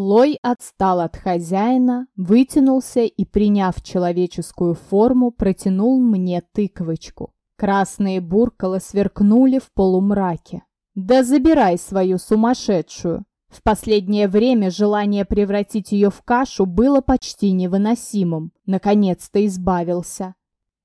Лой отстал от хозяина, вытянулся и, приняв человеческую форму, протянул мне тыквочку. Красные буркалы сверкнули в полумраке. «Да забирай свою сумасшедшую!» В последнее время желание превратить ее в кашу было почти невыносимым. Наконец-то избавился.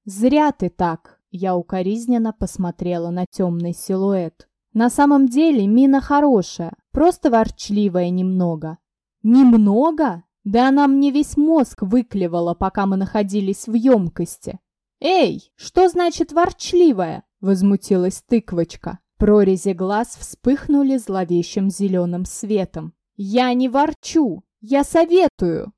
«Зря ты так!» Я укоризненно посмотрела на темный силуэт. «На самом деле мина хорошая, просто ворчливая немного. «Немного? Да она мне весь мозг выклевала, пока мы находились в емкости». «Эй, что значит ворчливая?» – возмутилась тыквочка. Прорези глаз вспыхнули зловещим зеленым светом. «Я не ворчу, я советую!»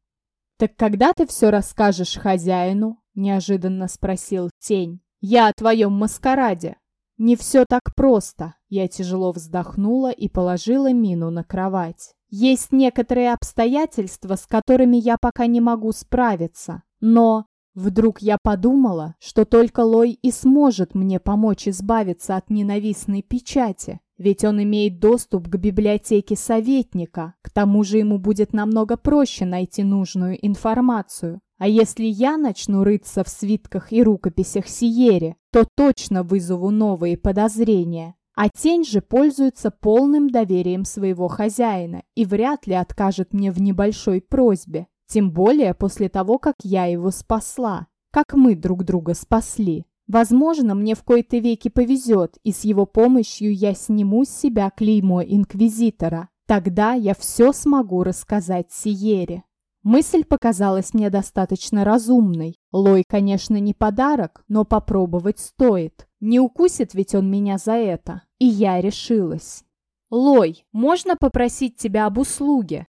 «Так когда ты все расскажешь хозяину?» – неожиданно спросил тень. «Я о твоем маскараде». «Не все так просто», – я тяжело вздохнула и положила мину на кровать. Есть некоторые обстоятельства, с которыми я пока не могу справиться. Но вдруг я подумала, что только Лой и сможет мне помочь избавиться от ненавистной печати. Ведь он имеет доступ к библиотеке советника. К тому же ему будет намного проще найти нужную информацию. А если я начну рыться в свитках и рукописях Сиере, то точно вызову новые подозрения. А тень же пользуется полным доверием своего хозяина и вряд ли откажет мне в небольшой просьбе. Тем более после того, как я его спасла. Как мы друг друга спасли. Возможно, мне в кои-то веки повезет, и с его помощью я сниму с себя клеймо Инквизитора. Тогда я все смогу рассказать Сиере. Мысль показалась мне достаточно разумной. Лой, конечно, не подарок, но попробовать стоит. Не укусит ведь он меня за это. И я решилась. «Лой, можно попросить тебя об услуге?»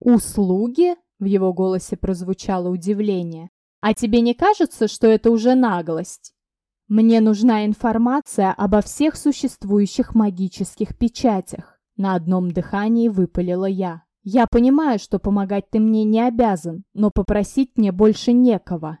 «Услуге?» — в его голосе прозвучало удивление. «А тебе не кажется, что это уже наглость?» «Мне нужна информация обо всех существующих магических печатях», — на одном дыхании выпалила я. «Я понимаю, что помогать ты мне не обязан, но попросить мне больше некого».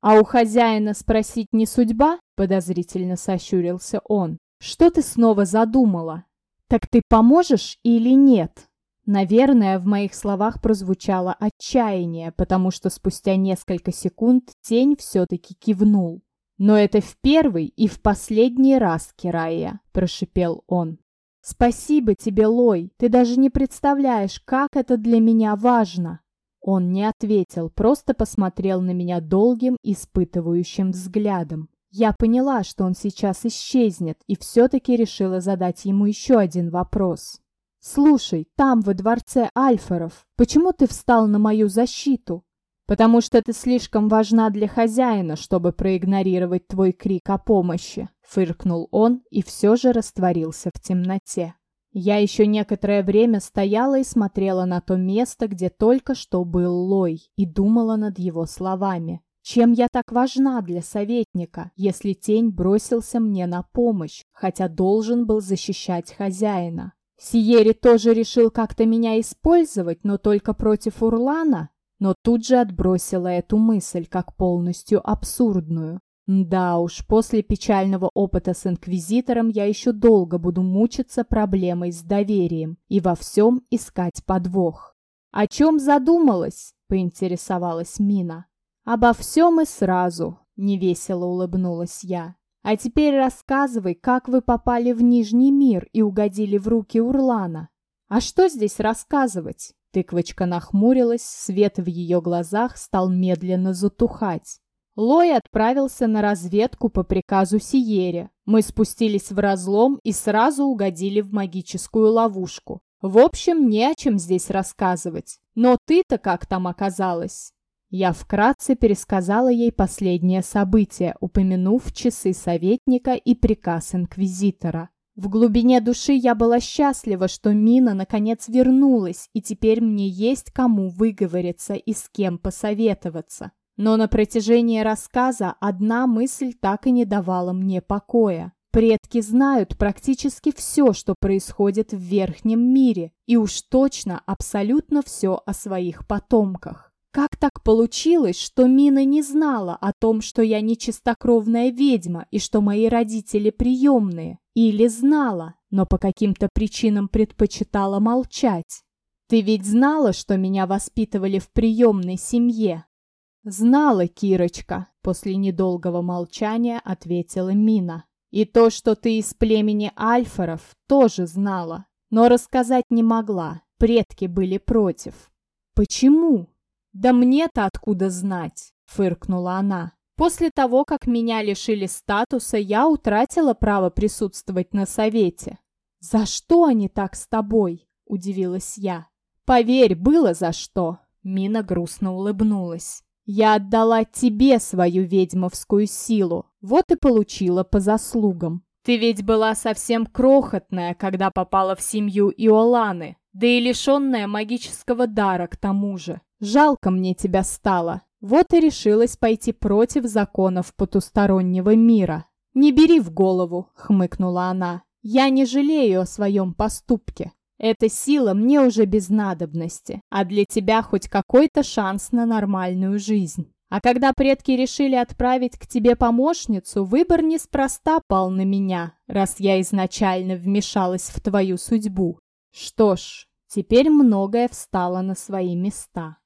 «А у хозяина спросить не судьба?» — подозрительно сощурился он. «Что ты снова задумала? Так ты поможешь или нет?» Наверное, в моих словах прозвучало отчаяние, потому что спустя несколько секунд тень все-таки кивнул. «Но это в первый и в последний раз, Кирая», – прошипел он. «Спасибо тебе, Лой, ты даже не представляешь, как это для меня важно!» Он не ответил, просто посмотрел на меня долгим, испытывающим взглядом. Я поняла, что он сейчас исчезнет, и все-таки решила задать ему еще один вопрос. «Слушай, там, во дворце Альферов, почему ты встал на мою защиту?» «Потому что ты слишком важна для хозяина, чтобы проигнорировать твой крик о помощи», — фыркнул он и все же растворился в темноте. Я еще некоторое время стояла и смотрела на то место, где только что был Лой, и думала над его словами. Чем я так важна для советника, если тень бросился мне на помощь, хотя должен был защищать хозяина? Сиери тоже решил как-то меня использовать, но только против Урлана? Но тут же отбросила эту мысль как полностью абсурдную. Да уж, после печального опыта с Инквизитором я еще долго буду мучиться проблемой с доверием и во всем искать подвох. «О чем задумалась?» – поинтересовалась Мина. «Обо всем и сразу», – невесело улыбнулась я. «А теперь рассказывай, как вы попали в Нижний мир и угодили в руки Урлана». «А что здесь рассказывать?» Тыквочка нахмурилась, свет в ее глазах стал медленно затухать. Лой отправился на разведку по приказу Сиере. Мы спустились в разлом и сразу угодили в магическую ловушку. В общем, не о чем здесь рассказывать. Но ты-то как там оказалась? Я вкратце пересказала ей последнее событие, упомянув часы советника и приказ инквизитора. В глубине души я была счастлива, что Мина наконец вернулась, и теперь мне есть кому выговориться и с кем посоветоваться. Но на протяжении рассказа одна мысль так и не давала мне покоя. Предки знают практически все, что происходит в верхнем мире, и уж точно абсолютно все о своих потомках. Как так получилось, что Мина не знала о том, что я не чистокровная ведьма и что мои родители приемные? Или знала, но по каким-то причинам предпочитала молчать? Ты ведь знала, что меня воспитывали в приемной семье?» «Знала, Кирочка», — после недолгого молчания ответила Мина. «И то, что ты из племени Альфаров, тоже знала, но рассказать не могла, предки были против». «Почему?» «Да мне-то откуда знать?» — фыркнула она. «После того, как меня лишили статуса, я утратила право присутствовать на совете». «За что они так с тобой?» — удивилась я. «Поверь, было за что!» Мина грустно улыбнулась. «Я отдала тебе свою ведьмовскую силу, вот и получила по заслугам. Ты ведь была совсем крохотная, когда попала в семью Иоланы, да и лишенная магического дара к тому же. Жалко мне тебя стало. Вот и решилась пойти против законов потустороннего мира. «Не бери в голову», — хмыкнула она. «Я не жалею о своем поступке. Эта сила мне уже без надобности, а для тебя хоть какой-то шанс на нормальную жизнь. А когда предки решили отправить к тебе помощницу, выбор неспроста пал на меня, раз я изначально вмешалась в твою судьбу. Что ж, теперь многое встало на свои места.